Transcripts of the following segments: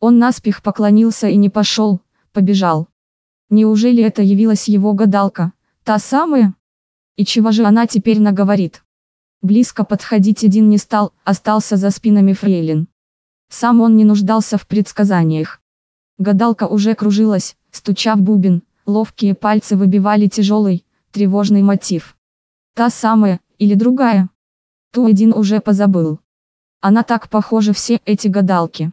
Он наспех поклонился и не пошел, побежал. Неужели это явилась его гадалка, та самая? И чего же она теперь наговорит? Близко подходить один не стал, остался за спинами фрейлин. Сам он не нуждался в предсказаниях. Гадалка уже кружилась, стуча в бубен, ловкие пальцы выбивали тяжелый, тревожный мотив. Та самая, или другая? Ту один уже позабыл. Она так похожа все эти гадалки.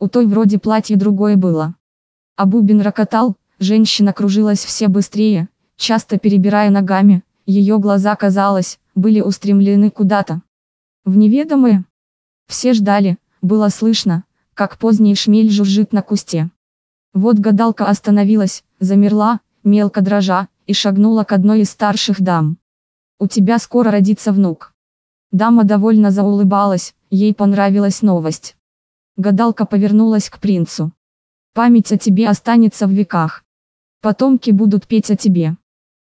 У той вроде платье другое было. А бубен рокотал, женщина кружилась все быстрее, часто перебирая ногами, ее глаза, казалось, были устремлены куда-то. В неведомое. Все ждали, было слышно, как поздний шмель жужжит на кусте. Вот гадалка остановилась, замерла, мелко дрожа, и шагнула к одной из старших дам. «У тебя скоро родится внук». Дама довольно заулыбалась, ей понравилась новость. Гадалка повернулась к принцу. «Память о тебе останется в веках. Потомки будут петь о тебе».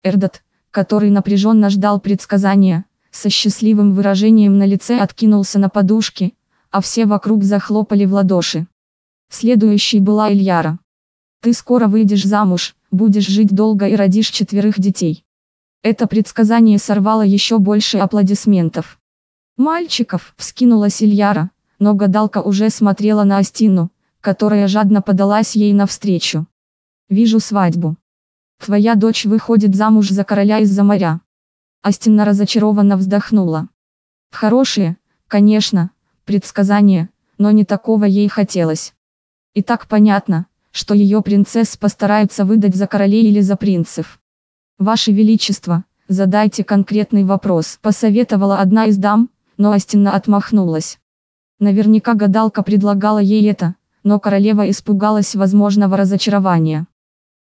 Эрдот, который напряженно ждал предсказания, со счастливым выражением на лице откинулся на подушки, а все вокруг захлопали в ладоши. Следующей была Ильяра. «Ты скоро выйдешь замуж, будешь жить долго и родишь четверых детей». Это предсказание сорвало еще больше аплодисментов. «Мальчиков!» – вскинулась Ильяра, но гадалка уже смотрела на Астину, которая жадно подалась ей навстречу. «Вижу свадьбу. Твоя дочь выходит замуж за короля из-за моря». Астина разочарованно вздохнула. «Хорошие, конечно, предсказание, но не такого ей хотелось. И так понятно, что ее принцесс постараются выдать за королей или за принцев. Ваше Величество, задайте конкретный вопрос, посоветовала одна из дам, но Астина отмахнулась. Наверняка гадалка предлагала ей это, но королева испугалась возможного разочарования.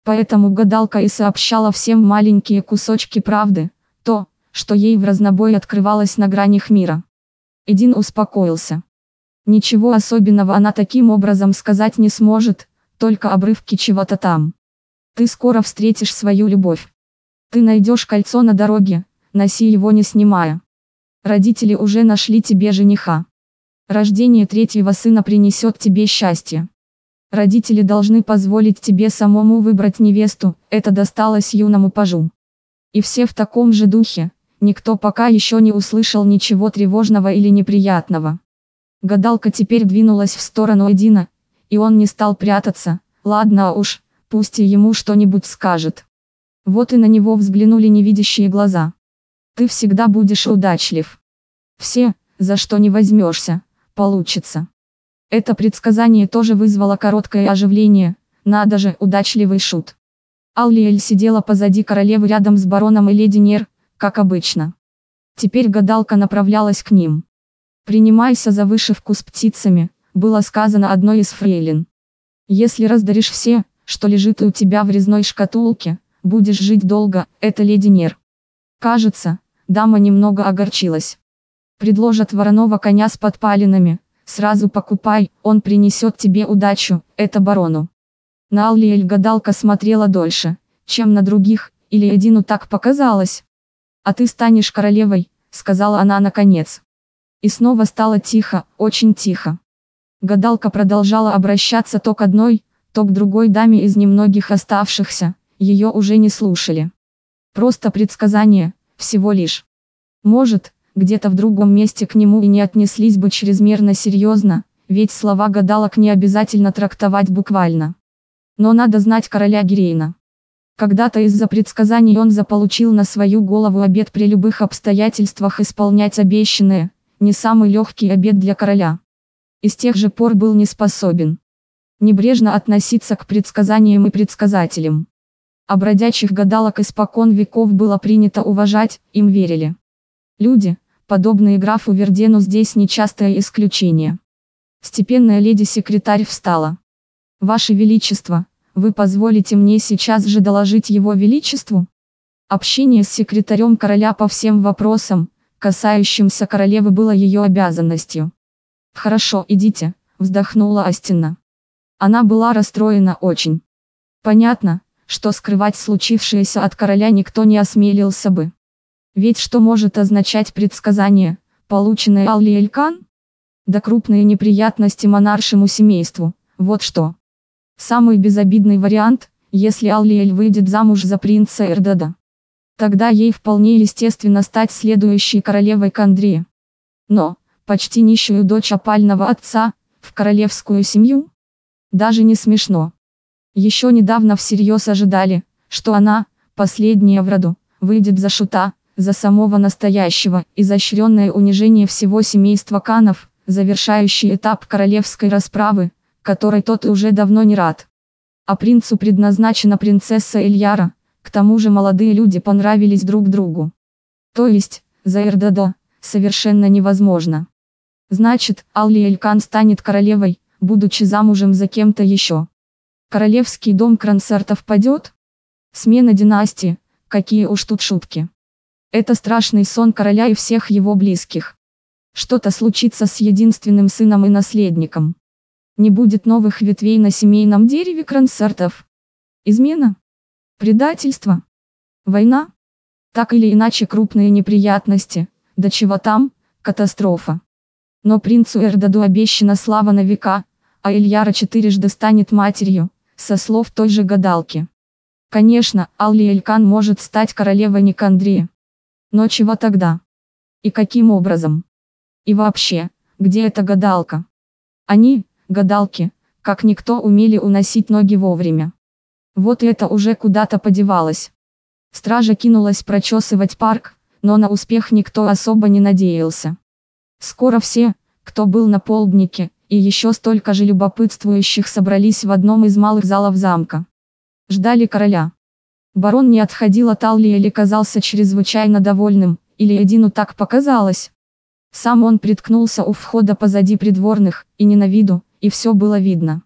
Поэтому гадалка и сообщала всем маленькие кусочки правды, то, что ей в разнобой открывалось на гранях мира. Эдин успокоился. Ничего особенного она таким образом сказать не сможет, только обрывки чего-то там. Ты скоро встретишь свою любовь. Ты найдешь кольцо на дороге, носи его не снимая. Родители уже нашли тебе жениха. Рождение третьего сына принесет тебе счастье. Родители должны позволить тебе самому выбрать невесту, это досталось юному пажу. И все в таком же духе, никто пока еще не услышал ничего тревожного или неприятного. Гадалка теперь двинулась в сторону Эдина, и он не стал прятаться, ладно уж, пусть и ему что-нибудь скажет. Вот и на него взглянули невидящие глаза. Ты всегда будешь удачлив. Все, за что не возьмешься, получится. Это предсказание тоже вызвало короткое оживление, надо же, удачливый шут. Аллиэль сидела позади королевы рядом с бароном и леди Нер, как обычно. Теперь гадалка направлялась к ним. «Принимайся за вышивку с птицами», было сказано одной из фрейлин. «Если раздаришь все, что лежит у тебя в резной шкатулке, будешь жить долго, это леди Нер». Кажется, дама немного огорчилась. Предложат вороного коня с подпалинами, Сразу покупай, он принесет тебе удачу, это барону. На гадалка смотрела дольше, чем на других, или Эдину так показалось. А ты станешь королевой, сказала она наконец. И снова стало тихо, очень тихо. Гадалка продолжала обращаться то к одной, то к другой даме из немногих оставшихся, ее уже не слушали. Просто предсказание, всего лишь. Может, где-то в другом месте к нему и не отнеслись бы чрезмерно серьезно, ведь слова гадалок не обязательно трактовать буквально. Но надо знать короля Гирейна. Когда-то из-за предсказаний он заполучил на свою голову обед при любых обстоятельствах исполнять обещанное, не самый легкий обед для короля. И с тех же пор был не способен небрежно относиться к предсказаниям и предсказателям. А бродячих гадалок испокон веков было принято уважать, им верили. Люди, Подобные графу Вердену здесь нечастое исключение. Степенная леди-секретарь встала. Ваше Величество, вы позволите мне сейчас же доложить его Величеству? Общение с секретарем короля по всем вопросам, касающимся королевы было ее обязанностью. Хорошо, идите, вздохнула Астина. Она была расстроена очень. Понятно, что скрывать случившееся от короля никто не осмелился бы. Ведь что может означать предсказание, полученное Алли Элькан? Да крупные неприятности монаршему семейству, вот что. Самый безобидный вариант, если Аллиэль выйдет замуж за принца Эрдада. Тогда ей вполне естественно стать следующей королевой Кандрии. Но, почти нищую дочь опального отца, в королевскую семью? Даже не смешно. Еще недавно всерьез ожидали, что она, последняя в роду, выйдет за шута, за самого настоящего, изощренное унижение всего семейства Канов, завершающий этап королевской расправы, которой тот уже давно не рад. А принцу предназначена принцесса Ильяра, к тому же молодые люди понравились друг другу. То есть, за Эрдадо, совершенно невозможно. Значит, Алли Элькан станет королевой, будучи замужем за кем-то еще. Королевский дом концертов падет? Смена династии, какие уж тут шутки. Это страшный сон короля и всех его близких. Что-то случится с единственным сыном и наследником. Не будет новых ветвей на семейном дереве концертов. Измена? Предательство? Война? Так или иначе крупные неприятности, до чего там, катастрофа. Но принцу Эрдаду обещана слава на века, а Ильяра четырежды станет матерью, со слов той же гадалки. Конечно, Алли Элькан может стать королевой Никандрии. Но чего тогда? И каким образом? И вообще, где эта гадалка? Они, гадалки, как никто умели уносить ноги вовремя. Вот это уже куда-то подевалось. Стража кинулась прочесывать парк, но на успех никто особо не надеялся. Скоро все, кто был на полднике, и еще столько же любопытствующих собрались в одном из малых залов замка. Ждали короля. Барон не отходил от Алли или казался чрезвычайно довольным, или Эдину так показалось. Сам он приткнулся у входа позади придворных, и не на виду, и все было видно.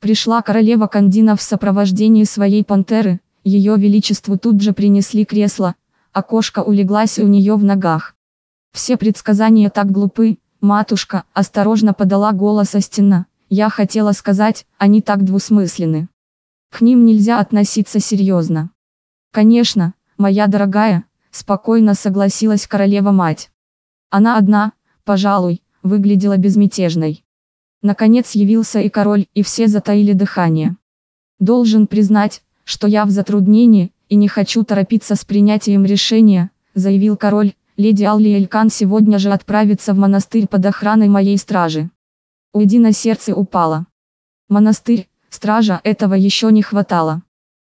Пришла королева Кандина в сопровождении своей пантеры, ее величеству тут же принесли кресло, а кошка улеглась у нее в ногах. Все предсказания так глупы, матушка, осторожно подала голос Астина, я хотела сказать, они так двусмысленны. К ним нельзя относиться серьезно. Конечно, моя дорогая, спокойно согласилась королева-мать. Она одна, пожалуй, выглядела безмятежной. Наконец явился и король, и все затаили дыхание. Должен признать, что я в затруднении, и не хочу торопиться с принятием решения, заявил король, леди Алли Элькан сегодня же отправится в монастырь под охраной моей стражи. У Эдина сердце упало. Монастырь, стража, этого еще не хватало.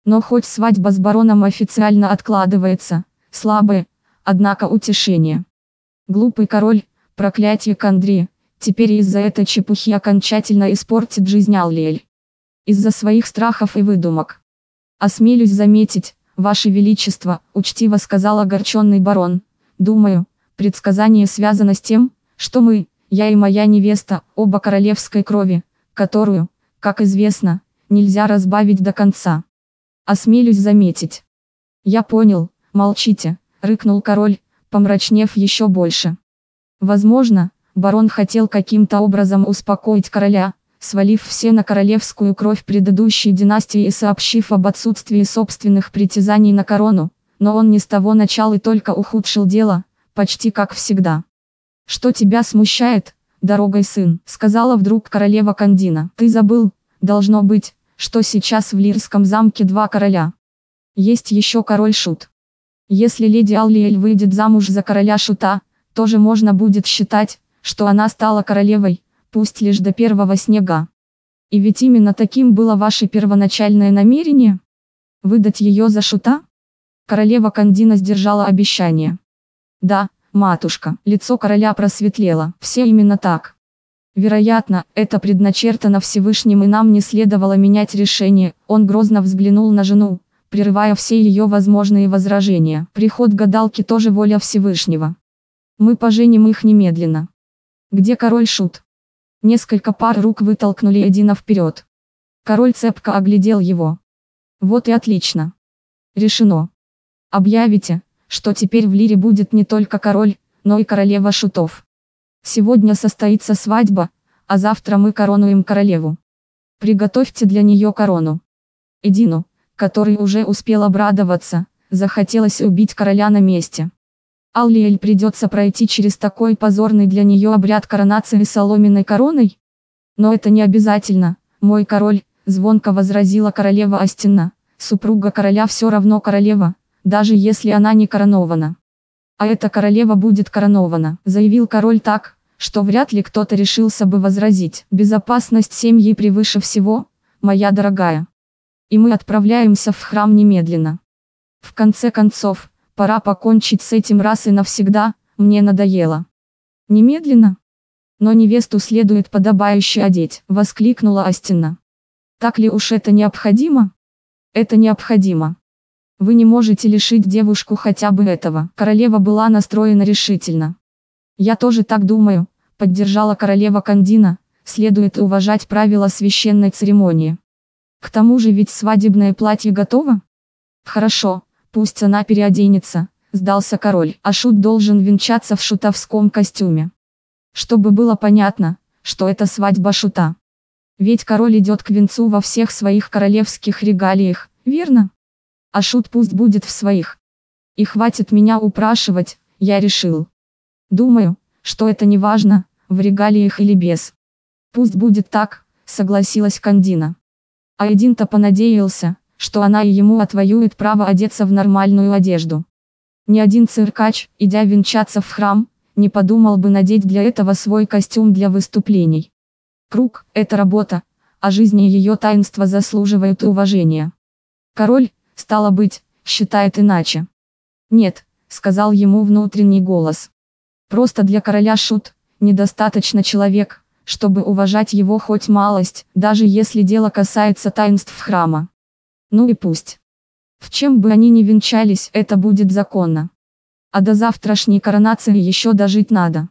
Но хоть свадьба с бароном официально откладывается, слабое, однако утешение. Глупый король, проклятие Кандри, теперь из-за этой чепухи окончательно испортит жизнь Аллиэль. Из-за своих страхов и выдумок. Осмелюсь заметить, Ваше Величество, учтиво сказал огорченный барон. Думаю, предсказание связано с тем, что мы, я и моя невеста, оба королевской крови, которую, как известно, нельзя разбавить до конца. Осмелюсь заметить. Я понял, молчите, рыкнул король, помрачнев еще больше. Возможно, барон хотел каким-то образом успокоить короля, свалив все на королевскую кровь предыдущей династии и сообщив об отсутствии собственных притязаний на корону, но он не с того начал и только ухудшил дело, почти как всегда. «Что тебя смущает, дорогой сын?» — сказала вдруг королева Кандина. «Ты забыл, должно быть, что сейчас в Лирском замке два короля. Есть еще король Шут. Если леди Аллиэль выйдет замуж за короля Шута, тоже можно будет считать, что она стала королевой, пусть лишь до первого снега. И ведь именно таким было ваше первоначальное намерение? Выдать ее за шута? Королева Кандина сдержала обещание. Да, матушка, лицо короля просветлело, все именно так. Вероятно, это предначертано Всевышним и нам не следовало менять решение, он грозно взглянул на жену, прерывая все ее возможные возражения. Приход гадалки тоже воля Всевышнего. Мы поженим их немедленно. Где король Шут? Несколько пар рук вытолкнули Эдина вперед. Король цепко оглядел его. Вот и отлично. Решено. Объявите, что теперь в Лире будет не только король, но и королева шутов. Сегодня состоится свадьба, а завтра мы коронуем королеву. Приготовьте для нее корону. Эдину, который уже успел обрадоваться, захотелось убить короля на месте. Аллиэль придется пройти через такой позорный для нее обряд коронации соломенной короной? Но это не обязательно, мой король, звонко возразила королева Астина, супруга короля все равно королева, даже если она не коронована. А эта королева будет коронована, заявил король так, что вряд ли кто-то решился бы возразить. Безопасность семьи превыше всего, моя дорогая. И мы отправляемся в храм немедленно. В конце концов, пора покончить с этим раз и навсегда, мне надоело. Немедленно? Но невесту следует подобающе одеть, воскликнула Астина. Так ли уж это необходимо? Это необходимо. Вы не можете лишить девушку хотя бы этого. Королева была настроена решительно. Я тоже так думаю, поддержала королева Кандина, следует уважать правила священной церемонии. К тому же ведь свадебное платье готово? Хорошо, пусть она переоденется, сдался король, а шут должен венчаться в шутовском костюме. Чтобы было понятно, что это свадьба шута. Ведь король идет к венцу во всех своих королевских регалиях, верно? А шут пусть будет в своих. И хватит меня упрашивать, я решил. Думаю, что это не важно, в регалиях или без. Пусть будет так, согласилась Кандина. А Эдин-то понадеялся, что она и ему отвоюет право одеться в нормальную одежду. Ни один циркач, идя венчаться в храм, не подумал бы надеть для этого свой костюм для выступлений. Круг – это работа, а жизни ее таинства заслуживают уважения. Король, стало быть, считает иначе. Нет, сказал ему внутренний голос. Просто для короля шут, недостаточно человек, чтобы уважать его хоть малость, даже если дело касается таинств храма. Ну и пусть. В чем бы они ни венчались, это будет законно. А до завтрашней коронации еще дожить надо.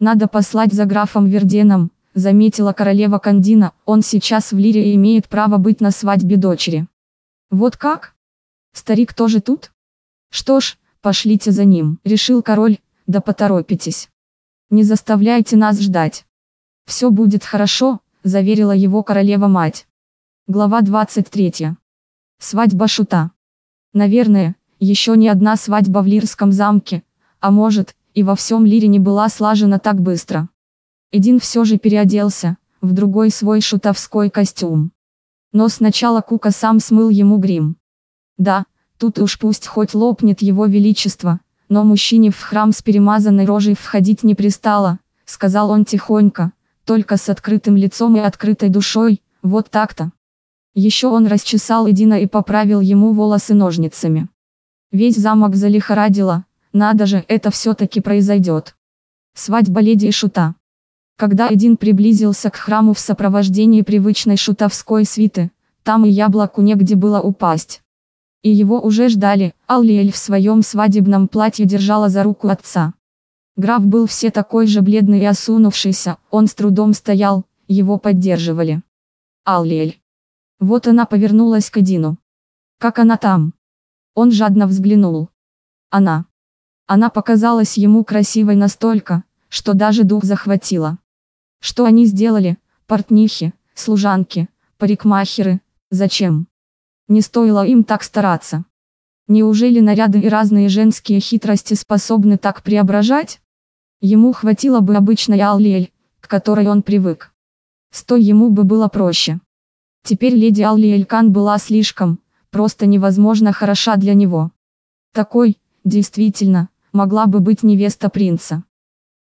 Надо послать за графом Верденом, заметила королева Кандина, он сейчас в Лире и имеет право быть на свадьбе дочери. Вот как? Старик тоже тут? Что ж, пошлите за ним, решил король, да поторопитесь. Не заставляйте нас ждать. Все будет хорошо, заверила его королева-мать. Глава 23. Свадьба шута. Наверное, еще ни одна свадьба в Лирском замке, а может, и во всем Лире не была слажена так быстро. Эдин все же переоделся, в другой свой шутовской костюм. Но сначала Кука сам смыл ему грим. Да, тут уж пусть хоть лопнет его величество, но мужчине в храм с перемазанной рожей входить не пристало, сказал он тихонько, только с открытым лицом и открытой душой, вот так-то. Еще он расчесал Эдина и поправил ему волосы ножницами. Весь замок залихорадило, надо же, это все-таки произойдет. Свадьба леди и шута. Когда Эдин приблизился к храму в сопровождении привычной шутовской свиты, там и яблоку негде было упасть. И его уже ждали, Аллиэль в своем свадебном платье держала за руку отца. Граф был все такой же бледный и осунувшийся, он с трудом стоял, его поддерживали. Аллиэль. Вот она повернулась к Эдину. Как она там? Он жадно взглянул. Она. Она показалась ему красивой настолько, что даже дух захватило. Что они сделали, портнихи, служанки, парикмахеры, зачем? Не стоило им так стараться. Неужели наряды и разные женские хитрости способны так преображать? Ему хватило бы обычной Аллиэль, к которой он привык. Сто ему бы было проще. Теперь леди Аллиэль Кан была слишком, просто невозможно хороша для него. Такой, действительно, могла бы быть невеста принца.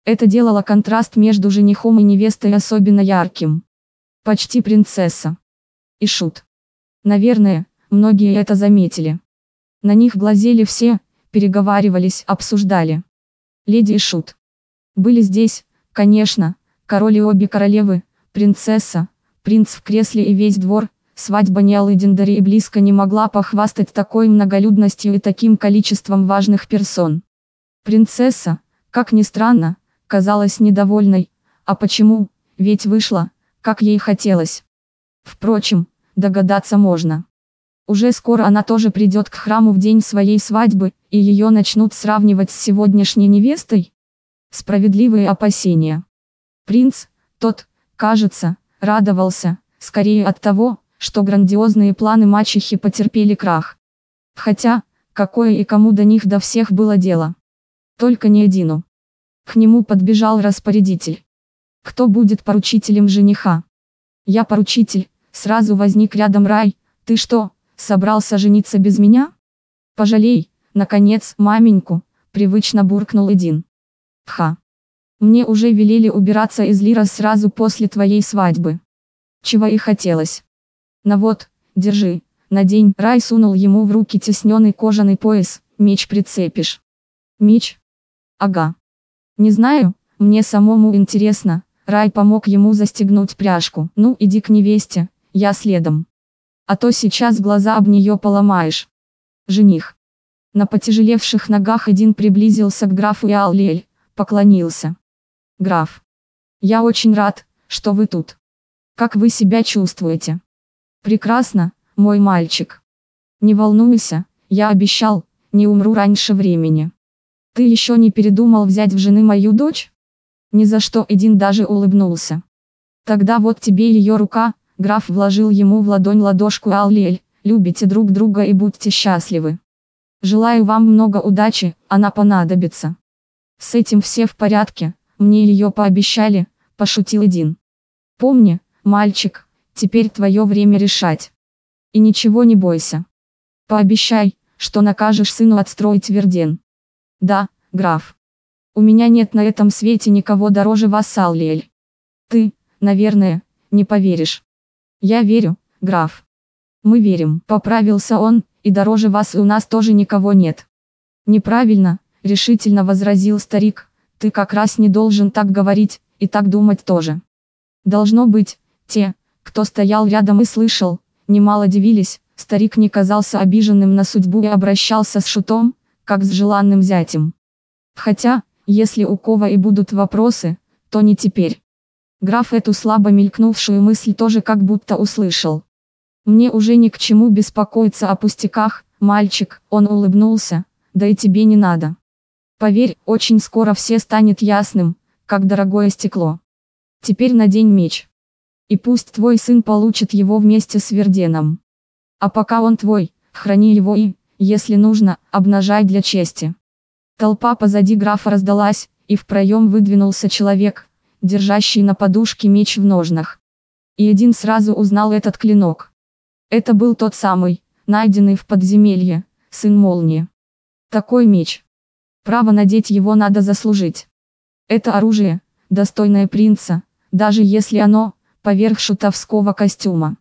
Это делало контраст между женихом и невестой особенно ярким. Почти принцесса. И шут. Наверное, многие это заметили. На них глазели все, переговаривались, обсуждали. Леди и шут. Были здесь, конечно, король и обе королевы, принцесса, принц в кресле и весь двор, свадьба Ниалы Диндари и близко не могла похвастать такой многолюдностью и таким количеством важных персон. Принцесса, как ни странно, казалась недовольной. А почему? Ведь вышла, как ей хотелось. Впрочем, догадаться можно. Уже скоро она тоже придет к храму в день своей свадьбы, и ее начнут сравнивать с сегодняшней невестой? Справедливые опасения. Принц, тот, кажется, радовался, скорее от того, что грандиозные планы мачехи потерпели крах. Хотя, какое и кому до них до всех было дело. Только не Эдину. К нему подбежал распорядитель. Кто будет поручителем жениха? Я поручитель, сразу возник рядом рай, ты что, собрался жениться без меня? Пожалей, наконец, маменьку, привычно буркнул Эдин. Ха. Мне уже велели убираться из Лира сразу после твоей свадьбы. Чего и хотелось. На вот, держи, надень. Рай сунул ему в руки тесненный кожаный пояс, меч прицепишь. Меч? Ага. Не знаю, мне самому интересно. Рай помог ему застегнуть пряжку. Ну, иди к невесте, я следом. А то сейчас глаза об нее поломаешь. Жених. На потяжелевших ногах один приблизился к графу и Аллиэль, поклонился. Граф. Я очень рад, что вы тут. Как вы себя чувствуете? Прекрасно, мой мальчик. Не волнуйся, я обещал, не умру раньше времени. Ты еще не передумал взять в жены мою дочь? Ни за что Эдин даже улыбнулся. Тогда вот тебе ее рука, граф вложил ему в ладонь ладошку Аллель, любите друг друга и будьте счастливы. Желаю вам много удачи, она понадобится. С этим все в порядке, мне ее пообещали, пошутил Эдин. Помни, мальчик, теперь твое время решать. И ничего не бойся. Пообещай, что накажешь сыну отстроить Верден. Да, граф. У меня нет на этом свете никого дороже вас, Аллиэль. Ты, наверное, не поверишь. Я верю, граф. Мы верим, поправился он, и дороже вас у нас тоже никого нет. Неправильно, решительно возразил старик, ты как раз не должен так говорить, и так думать тоже. Должно быть, те, кто стоял рядом и слышал, немало дивились, старик не казался обиженным на судьбу и обращался с шутом, как с желанным зятем. Хотя, если у кого и будут вопросы, то не теперь. Граф эту слабо мелькнувшую мысль тоже как будто услышал. Мне уже ни к чему беспокоиться о пустяках, мальчик, он улыбнулся, да и тебе не надо. Поверь, очень скоро все станет ясным, как дорогое стекло. Теперь надень меч. И пусть твой сын получит его вместе с Верденом. А пока он твой, храни его и, если нужно, обнажай для чести. Толпа позади графа раздалась, и в проем выдвинулся человек, держащий на подушке меч в ножнах. И один сразу узнал этот клинок. Это был тот самый, найденный в подземелье, сын молнии. Такой меч. Право надеть его надо заслужить. Это оружие, достойное принца, даже если оно, поверх шутовского костюма.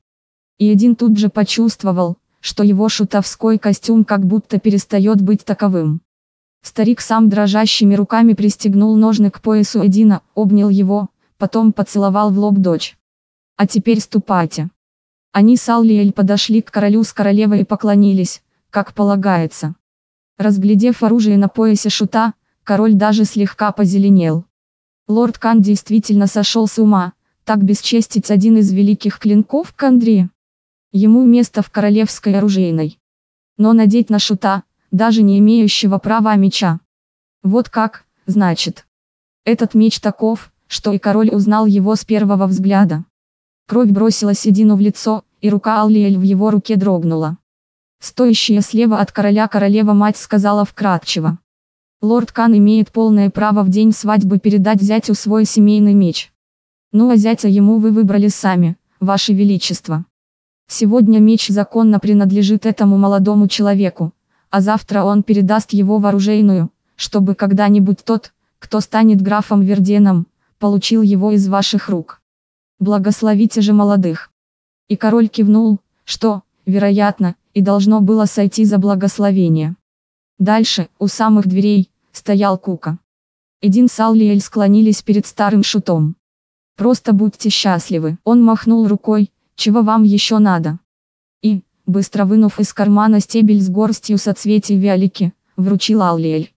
И один тут же почувствовал, что его шутовской костюм как будто перестает быть таковым. Старик сам дрожащими руками пристегнул ножны к поясу Эдина, обнял его, потом поцеловал в лоб дочь. «А теперь ступайте». Они с Аллиэль подошли к королю с королевой и поклонились, как полагается. Разглядев оружие на поясе шута, король даже слегка позеленел. Лорд Кан действительно сошел с ума, так бесчестить один из великих клинков Кандри. Ему место в королевской оружейной. Но надеть на шута, даже не имеющего права меча. Вот как, значит. Этот меч таков, что и король узнал его с первого взгляда. Кровь бросилась Эдину в лицо, и рука Аллиэль в его руке дрогнула. Стоящая слева от короля королева-мать сказала вкратчиво. Лорд Кан имеет полное право в день свадьбы передать зятю свой семейный меч. Ну а зятя ему вы выбрали сами, ваше величество. Сегодня меч законно принадлежит этому молодому человеку, а завтра он передаст его в оружейную, чтобы когда-нибудь тот, кто станет графом Верденом, получил его из ваших рук. Благословите же молодых. И король кивнул, что, вероятно, и должно было сойти за благословение. Дальше, у самых дверей, стоял Кука. Эдин с Аллиэль склонились перед старым шутом. «Просто будьте счастливы». Он махнул рукой, чего вам еще надо? И, быстро вынув из кармана стебель с горстью соцветий Виолики, вручил Аллиэль.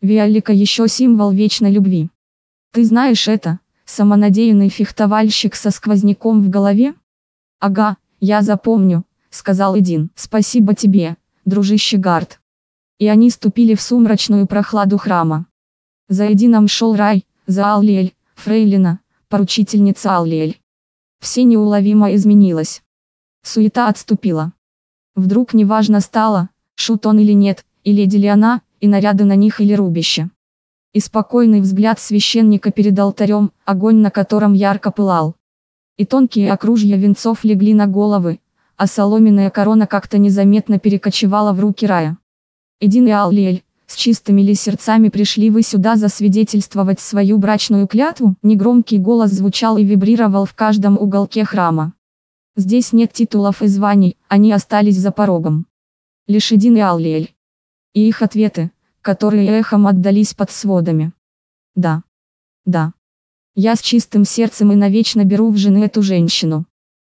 Виолика еще символ вечной любви. Ты знаешь это, самонадеянный фехтовальщик со сквозняком в голове? Ага, я запомню, сказал Эдин. Спасибо тебе, дружище Гард. И они ступили в сумрачную прохладу храма. За Эдином шел Рай, за Аллиэль, Фрейлина, поручительница Аллиэль. Все неуловимо изменилось. Суета отступила. Вдруг неважно стало, шут он или нет, и леди ли она, и наряды на них или рубище. И спокойный взгляд священника перед алтарем, огонь на котором ярко пылал. И тонкие окружья венцов легли на головы, а соломенная корона как-то незаметно перекочевала в руки рая. Эдин и Аллиэль, с чистыми ли сердцами пришли вы сюда засвидетельствовать свою брачную клятву? Негромкий голос звучал и вибрировал в каждом уголке храма. Здесь нет титулов и званий, они остались за порогом. Лишь Эдин и Аллиэль. И их ответы, которые эхом отдались под сводами. Да. Да. Я с чистым сердцем и навечно беру в жены эту женщину.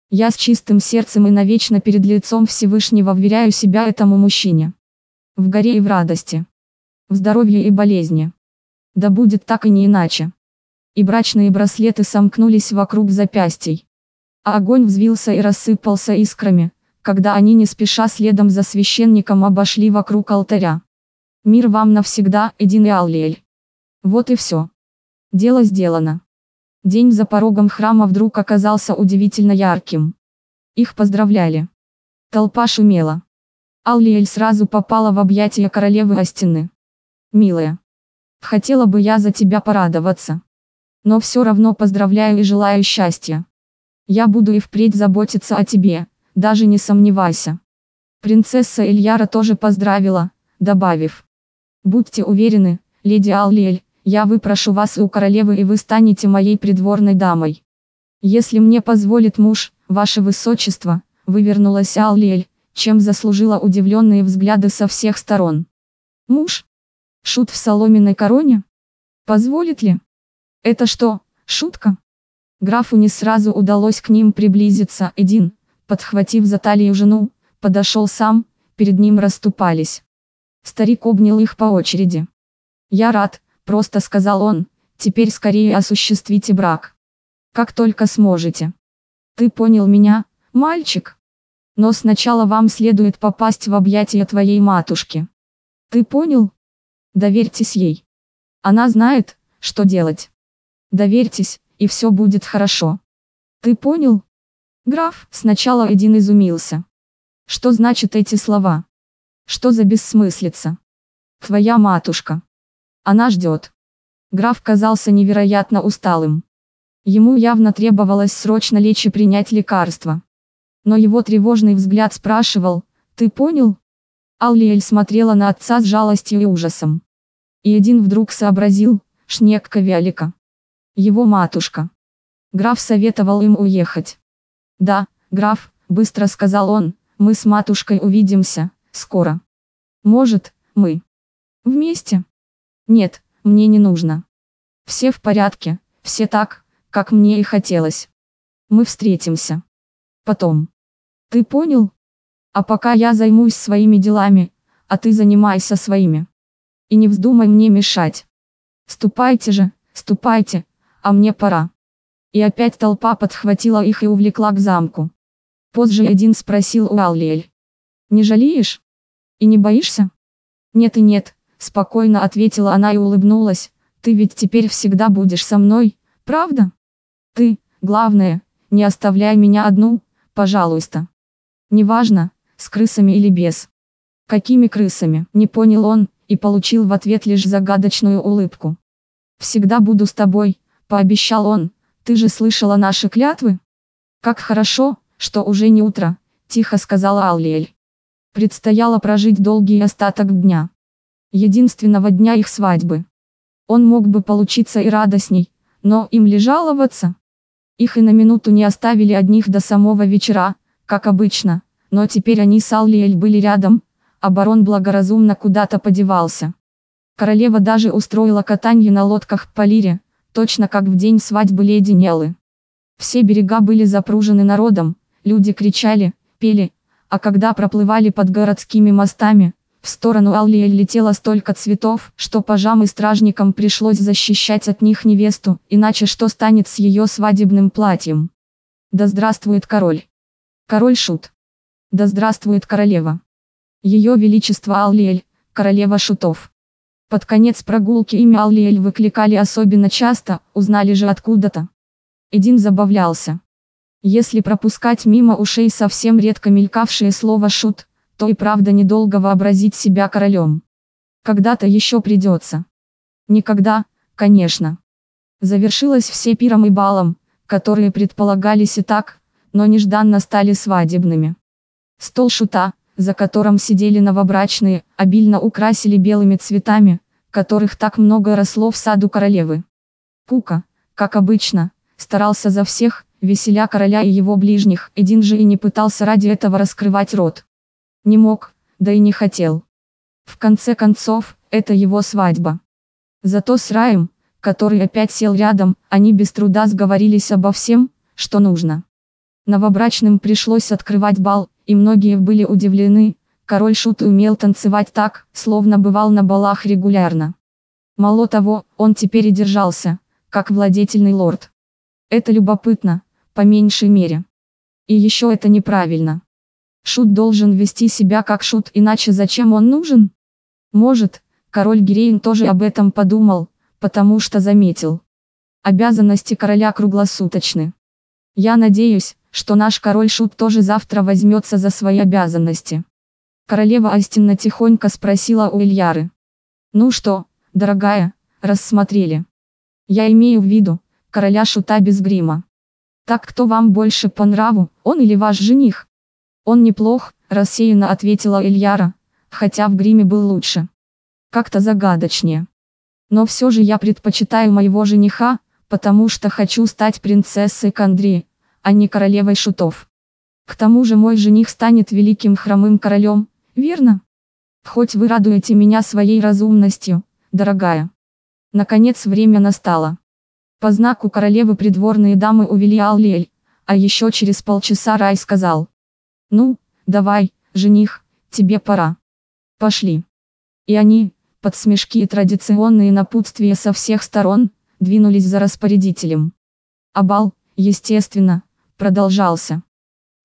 Я с чистым сердцем и навечно перед лицом Всевышнего вверяю себя этому мужчине. В горе и в радости в здоровье и болезни. Да будет так и не иначе. И брачные браслеты сомкнулись вокруг запястий. А огонь взвился и рассыпался искрами, когда они не спеша следом за священником обошли вокруг алтаря. Мир вам навсегда, Эдин и Аллиэль. Вот и все. Дело сделано. День за порогом храма вдруг оказался удивительно ярким. Их поздравляли. Толпа шумела. Аллиэль сразу попала в объятия королевы Астины милая. Хотела бы я за тебя порадоваться. Но все равно поздравляю и желаю счастья. Я буду и впредь заботиться о тебе, даже не сомневайся. Принцесса Ильяра тоже поздравила, добавив. Будьте уверены, леди Аллиэль, я выпрошу вас у королевы и вы станете моей придворной дамой. Если мне позволит муж, ваше высочество, вывернулась Аллиэль, чем заслужила удивленные взгляды со всех сторон. Муж? Шут в соломенной короне? Позволит ли? Это что, шутка? Графу не сразу удалось к ним приблизиться. Эдин, подхватив за талию жену, подошел сам, перед ним расступались. Старик обнял их по очереди. «Я рад», — просто сказал он, — «теперь скорее осуществите брак. Как только сможете. Ты понял меня, мальчик? Но сначала вам следует попасть в объятия твоей матушки. Ты понял?» Доверьтесь ей. Она знает, что делать. Доверьтесь, и все будет хорошо. Ты понял? Граф, сначала один изумился. Что значит эти слова? Что за бессмыслица? Твоя матушка. Она ждет. Граф казался невероятно усталым. Ему явно требовалось срочно лечь и принять лекарство. Но его тревожный взгляд спрашивал, «Ты понял?» Аллиэль смотрела на отца с жалостью и ужасом. И один вдруг сообразил, Шнекка Вялика. Его матушка. Граф советовал им уехать. «Да, граф», — быстро сказал он, — «мы с матушкой увидимся, скоро». «Может, мы?» «Вместе?» «Нет, мне не нужно. Все в порядке, все так, как мне и хотелось. Мы встретимся. Потом. Ты понял? А пока я займусь своими делами, а ты занимайся своими. И не вздумай мне мешать. Ступайте же, ступайте, а мне пора. И опять толпа подхватила их и увлекла к замку. Позже один спросил у Аллиэль. Не жалеешь? И не боишься? Нет и нет, спокойно ответила она и улыбнулась. Ты ведь теперь всегда будешь со мной, правда? Ты, главное, не оставляй меня одну, пожалуйста. Неважно, с крысами или без. Какими крысами, не понял он, и получил в ответ лишь загадочную улыбку. «Всегда буду с тобой», — пообещал он, — «ты же слышала наши клятвы?» «Как хорошо, что уже не утро», — тихо сказала Аллиэль. Предстояло прожить долгий остаток дня. Единственного дня их свадьбы. Он мог бы получиться и радостней, но им ли жаловаться? Их и на минуту не оставили одних до самого вечера, как обычно, но теперь они с Аллиэль были рядом, а барон благоразумно куда-то подевался. Королева даже устроила катанье на лодках по лире, точно как в день свадьбы леди Неллы. Все берега были запружены народом, люди кричали, пели, а когда проплывали под городскими мостами, в сторону Аллии летело столько цветов, что пажам и стражникам пришлось защищать от них невесту, иначе что станет с ее свадебным платьем? Да здравствует король! Король шут! Да здравствует королева! Ее Величество Аллиэль, королева шутов. Под конец прогулки имя Аллиэль выкликали особенно часто, узнали же откуда-то. Эдин забавлялся. Если пропускать мимо ушей совсем редко мелькавшее слово «шут», то и правда недолго вообразить себя королем. Когда-то еще придется. Никогда, конечно. Завершилось все пиром и балом, которые предполагались и так, но нежданно стали свадебными. Стол шута, за которым сидели новобрачные, обильно украсили белыми цветами, которых так много росло в саду королевы. Пука, как обычно, старался за всех, веселя короля и его ближних, один же и не пытался ради этого раскрывать рот. Не мог, да и не хотел. В конце концов, это его свадьба. Зато с Раем, который опять сел рядом, они без труда сговорились обо всем, что нужно. Новобрачным пришлось открывать бал, и многие были удивлены, король Шут умел танцевать так, словно бывал на балах регулярно. Мало того, он теперь и держался, как владетельный лорд. Это любопытно, по меньшей мере. И еще это неправильно. Шут должен вести себя как шут, иначе зачем он нужен? Может, король Гирейн тоже об этом подумал, потому что заметил. Обязанности короля круглосуточны. Я надеюсь, что наш король Шут тоже завтра возьмется за свои обязанности. Королева Астинна тихонько спросила у Ильяры. Ну что, дорогая, рассмотрели. Я имею в виду, короля Шута без грима. Так кто вам больше по нраву, он или ваш жених? Он неплох, рассеянно ответила Ильяра, хотя в гриме был лучше. Как-то загадочнее. Но все же я предпочитаю моего жениха, потому что хочу стать принцессой Кандри, а не королевой шутов. К тому же мой жених станет великим хромым королем, верно? Хоть вы радуете меня своей разумностью, дорогая. Наконец время настало. По знаку королевы придворные дамы увели Аллиэль, а еще через полчаса Рай сказал, ну, давай, жених, тебе пора. Пошли. И они, под смешки и традиционные напутствия со всех сторон, двинулись за распорядителем. А бал, естественно, продолжался.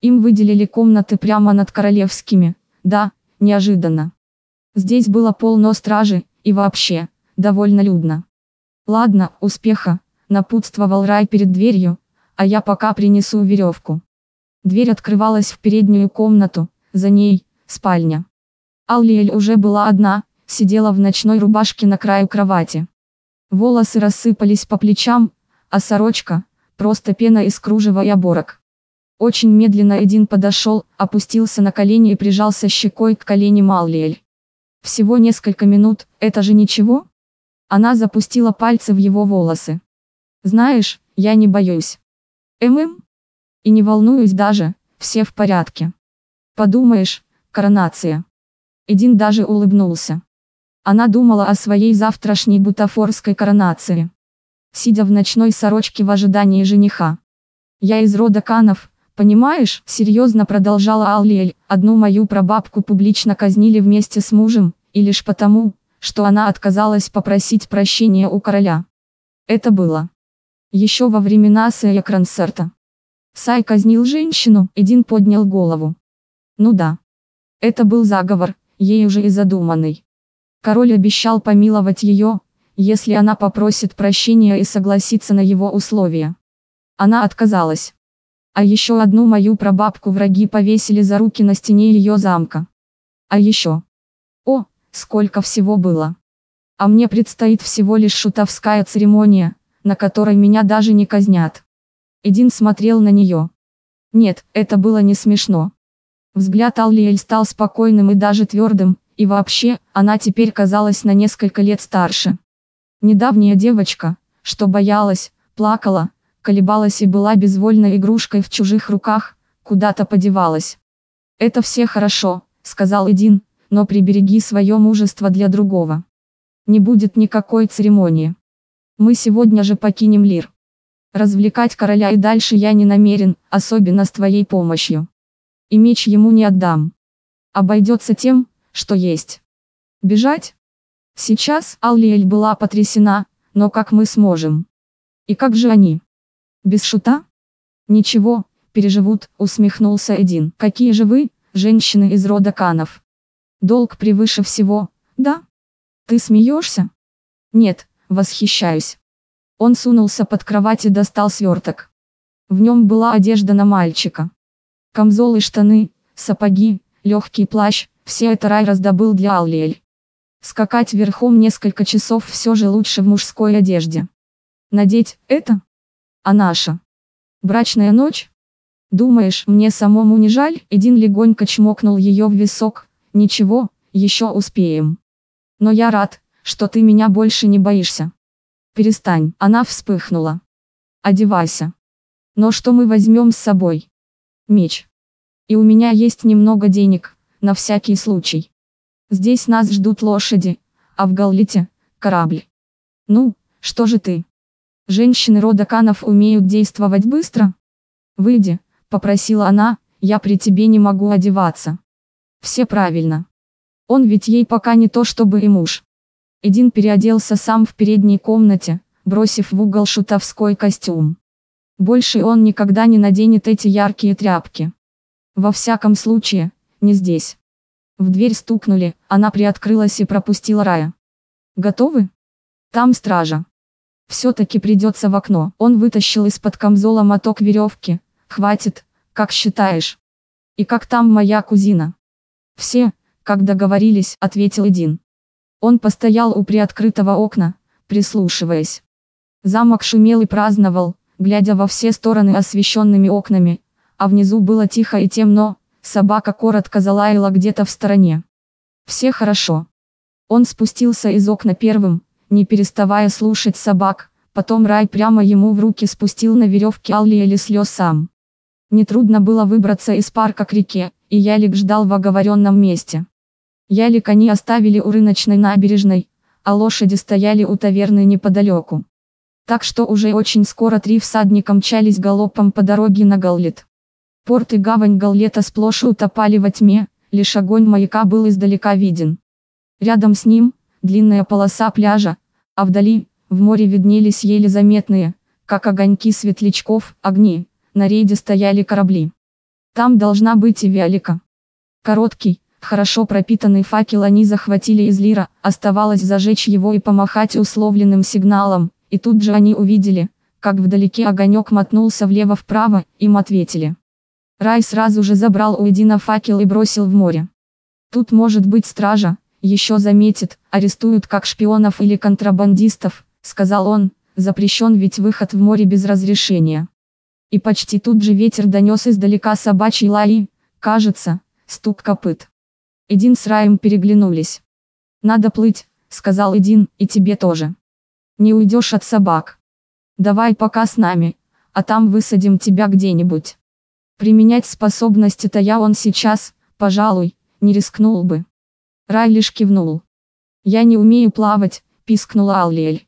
Им выделили комнаты прямо над королевскими, да, неожиданно. Здесь было полно стражи, и вообще, довольно людно. Ладно, успеха, напутствовал Рай перед дверью, а я пока принесу веревку. Дверь открывалась в переднюю комнату, за ней – спальня. Аллиэль уже была одна, сидела в ночной рубашке на краю кровати. Волосы рассыпались по плечам, а сорочка – просто пена из кружева и оборок. Очень медленно один подошел, опустился на колени и прижался щекой к колени Маллиэль. Всего несколько минут, это же ничего? Она запустила пальцы в его волосы. Знаешь, я не боюсь. ММ? И не волнуюсь даже, все в порядке. Подумаешь, коронация. Эдин даже улыбнулся. Она думала о своей завтрашней бутафорской коронации. Сидя в ночной сорочке в ожидании жениха. Я из рода Канов, понимаешь, серьезно продолжала Аллиэль, одну мою прабабку публично казнили вместе с мужем, и лишь потому, что она отказалась попросить прощения у короля. Это было еще во времена Сэя Крансерта. Сай казнил женщину, Эдин поднял голову. Ну да. Это был заговор, ей уже и задуманный. Король обещал помиловать ее, если она попросит прощения и согласится на его условия. Она отказалась. А еще одну мою прабабку враги повесили за руки на стене ее замка. А еще. О, сколько всего было. А мне предстоит всего лишь шутовская церемония, на которой меня даже не казнят. Эдин смотрел на нее. Нет, это было не смешно. Взгляд Аллиэль стал спокойным и даже твердым, и вообще, она теперь казалась на несколько лет старше. Недавняя девочка, что боялась, плакала, колебалась и была безвольной игрушкой в чужих руках, куда-то подевалась. «Это все хорошо», — сказал Эдин, — «но прибереги свое мужество для другого. Не будет никакой церемонии. Мы сегодня же покинем Лир». Развлекать короля и дальше я не намерен, особенно с твоей помощью. И меч ему не отдам. Обойдется тем, что есть. Бежать? Сейчас Аллиэль была потрясена, но как мы сможем? И как же они? Без шута? Ничего, переживут, усмехнулся Эдин. Какие же вы, женщины из рода Канов? Долг превыше всего, да? Ты смеешься? Нет, восхищаюсь. Он сунулся под кровать и достал сверток. В нем была одежда на мальчика. Камзол штаны, сапоги, легкий плащ, все это Рай раздобыл для Аллиэль. Скакать верхом несколько часов все же лучше в мужской одежде. Надеть это? А наша? Брачная ночь? Думаешь, мне самому не жаль? Эдин легонько чмокнул ее в висок. Ничего, еще успеем. Но я рад, что ты меня больше не боишься. Перестань, она вспыхнула. Одевайся. Но что мы возьмем с собой? Меч. И у меня есть немного денег, на всякий случай. Здесь нас ждут лошади, а в Галлите – корабль. Ну, что же ты? Женщины рода Канов умеют действовать быстро? Выйди, попросила она, я при тебе не могу одеваться. Все правильно. Он ведь ей пока не то чтобы и муж. Эдин переоделся сам в передней комнате, бросив в угол шутовской костюм. Больше он никогда не наденет эти яркие тряпки. Во всяком случае, не здесь. В дверь стукнули, она приоткрылась и пропустила Рая. «Готовы? Там стража. Все-таки придется в окно». Он вытащил из-под камзола моток веревки. «Хватит, как считаешь?» «И как там моя кузина?» «Все, как договорились», — ответил Эдин. Он постоял у приоткрытого окна, прислушиваясь. Замок шумел и праздновал, глядя во все стороны освещенными окнами, а внизу было тихо и темно, собака коротко залаяла где-то в стороне. Все хорошо. Он спустился из окна первым, не переставая слушать собак, потом Рай прямо ему в руки спустил на веревке Алли или слез сам. Нетрудно было выбраться из парка к реке, и Ялик ждал в оговоренном месте. Ялик они оставили у рыночной набережной, а лошади стояли у таверны неподалеку. Так что уже очень скоро три всадника мчались галопом по дороге на Галлет. Порт и гавань Галлета сплошь утопали во тьме, лишь огонь маяка был издалека виден. Рядом с ним, длинная полоса пляжа, а вдали, в море виднелись еле заметные, как огоньки светлячков, огни, на рейде стояли корабли. Там должна быть и Виолика. Короткий, хорошо пропитанный факел они захватили из Лира, оставалось зажечь его и помахать условленным сигналом, и тут же они увидели, как вдалеке огонек мотнулся влево-вправо, им ответили. Рай сразу же забрал у Эдина факел и бросил в море. Тут может быть стража, еще заметит, арестуют как шпионов или контрабандистов, сказал он, запрещен ведь выход в море без разрешения. И почти тут же ветер донес издалека собачий лай, кажется, стук копыт. Эдин с Раем переглянулись. «Надо плыть», — сказал Эдин, — «и тебе тоже». Не уйдешь от собак. Давай пока с нами, а там высадим тебя где-нибудь. Применять способности-то я он сейчас, пожалуй, не рискнул бы. Рай лишь кивнул. Я не умею плавать, пискнула Аллиэль.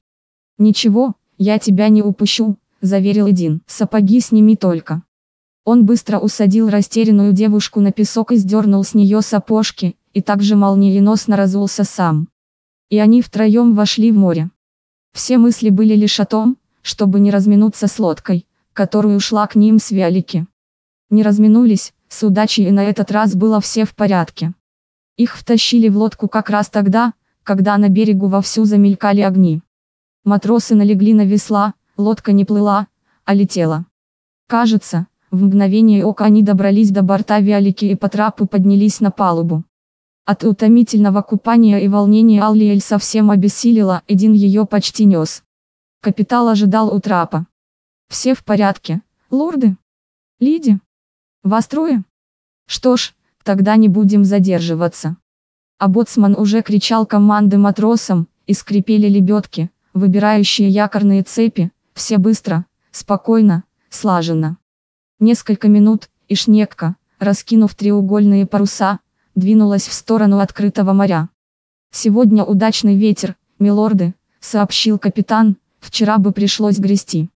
Ничего, я тебя не упущу, заверил Эдин. Сапоги сними только. Он быстро усадил растерянную девушку на песок и сдернул с нее сапожки, и также молниеносно разулся сам. И они втроем вошли в море. Все мысли были лишь о том, чтобы не разминуться с лодкой, которую ушла к ним с Виолики. Не разминулись, с удачей и на этот раз было все в порядке. Их втащили в лодку как раз тогда, когда на берегу вовсю замелькали огни. Матросы налегли на весла, лодка не плыла, а летела. Кажется, в мгновение ока они добрались до борта Виолики и по трапу поднялись на палубу. От утомительного купания и волнения Аллиэль совсем обессилила, Эдин ее почти нес. Капитал ожидал у трапа. «Все в порядке, лорды? Лиди? Вас трое? Что ж, тогда не будем задерживаться». А боцман уже кричал команды матросам, и скрипели лебедки, выбирающие якорные цепи, все быстро, спокойно, слаженно. Несколько минут, и Шнекка, раскинув треугольные паруса, двинулась в сторону открытого моря. «Сегодня удачный ветер, милорды», — сообщил капитан, — «вчера бы пришлось грести».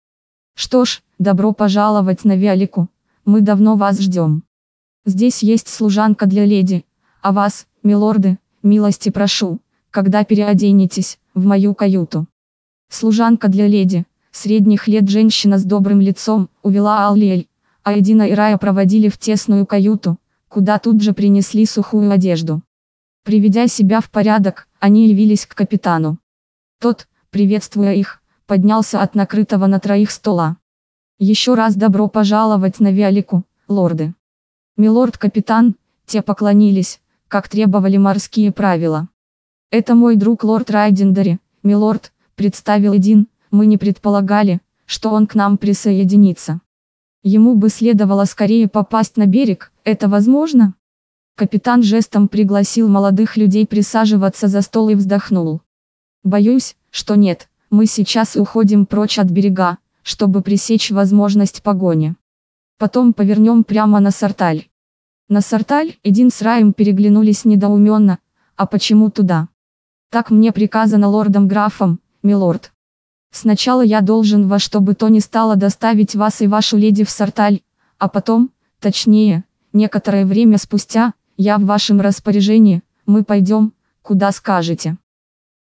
«Что ж, добро пожаловать на Виолику, мы давно вас ждем. Здесь есть служанка для леди, а вас, милорды, милости прошу, когда переоденетесь, в мою каюту». Служанка для леди, средних лет женщина с добрым лицом, увела Аллиэль, а Эдина и Рая проводили в тесную каюту, куда тут же принесли сухую одежду. Приведя себя в порядок, они явились к капитану. Тот, приветствуя их, поднялся от накрытого на троих стола. Еще раз добро пожаловать на Виолику, лорды. Милорд-капитан, те поклонились, как требовали морские правила. Это мой друг лорд Райдендери, милорд, представил Эдин, мы не предполагали, что он к нам присоединится. Ему бы следовало скорее попасть на берег, это возможно? Капитан жестом пригласил молодых людей присаживаться за стол и вздохнул. Боюсь, что нет, мы сейчас уходим прочь от берега, чтобы пресечь возможность погони. Потом повернем прямо на Сарталь. На Сарталь Эдин с Раем переглянулись недоуменно, а почему туда? Так мне приказано лордом-графом, милорд. Сначала я должен во что бы то ни стало доставить вас и вашу леди в Сарталь, а потом, точнее, некоторое время спустя, я в вашем распоряжении, мы пойдем, куда скажете.